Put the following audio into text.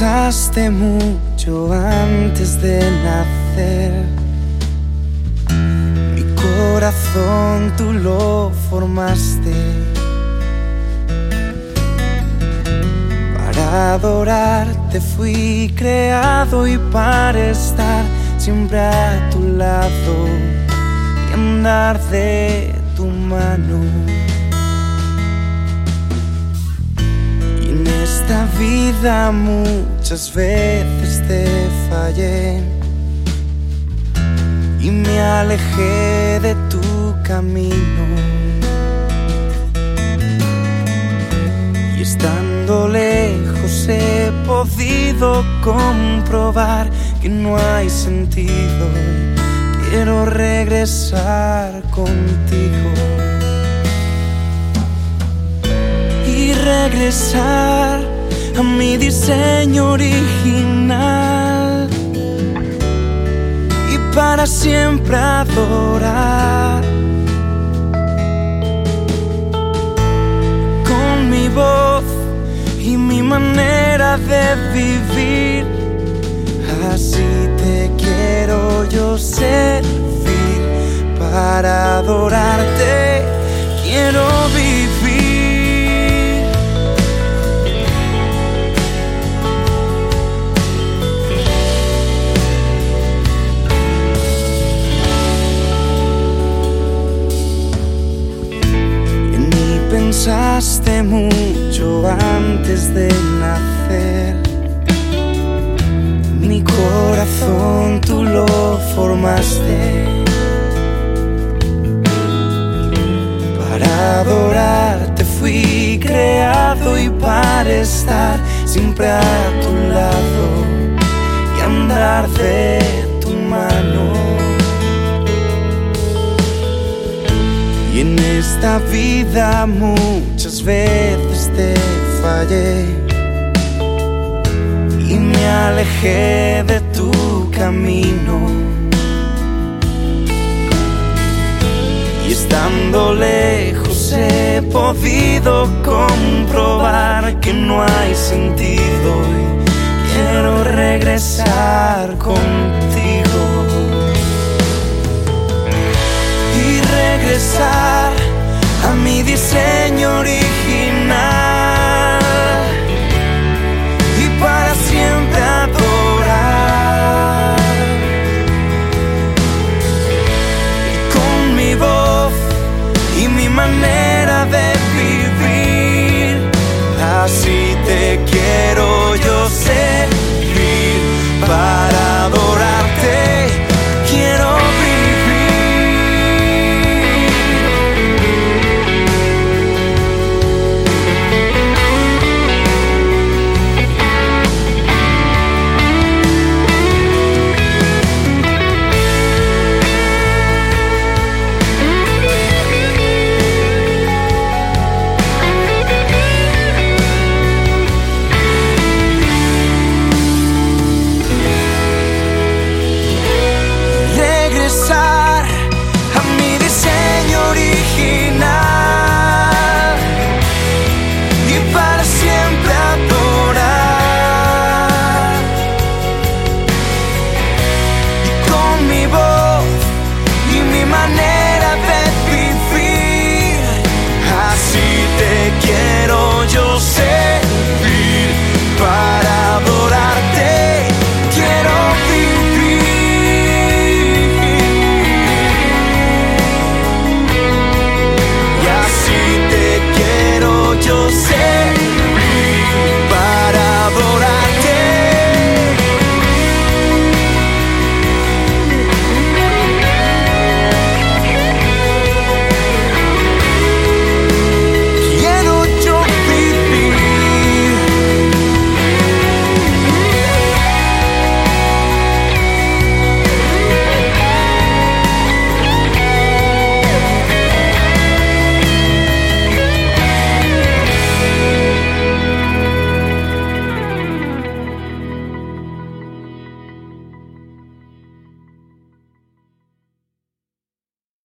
pensaste mucho antes de nacer. Mi corazón tú lo formaste. Para adorarte fui creado y para estar siempre a tu lado y andar de tu mano. Esta vida muchas veces te fallé y me alejé de tu camino. Y estando lejos he podido comprobar que no hay sentido. Quiero regresar contigo. Regresar a mi diseño original y para siempre adorar con mi voz y mi manera de vivir. Así te quiero yo servir para adorarte. Quiero vivir. Pensaste mucho antes de nacer. Mi corazón tú lo formaste. Para adorarte fui creado y para estar siempre a tu lado y andar de tu mano. Y en esta vida muchas veces te fallé y me alejé de tu camino. Y estando lejos he podido comprobar a mi diseño quiero yo sé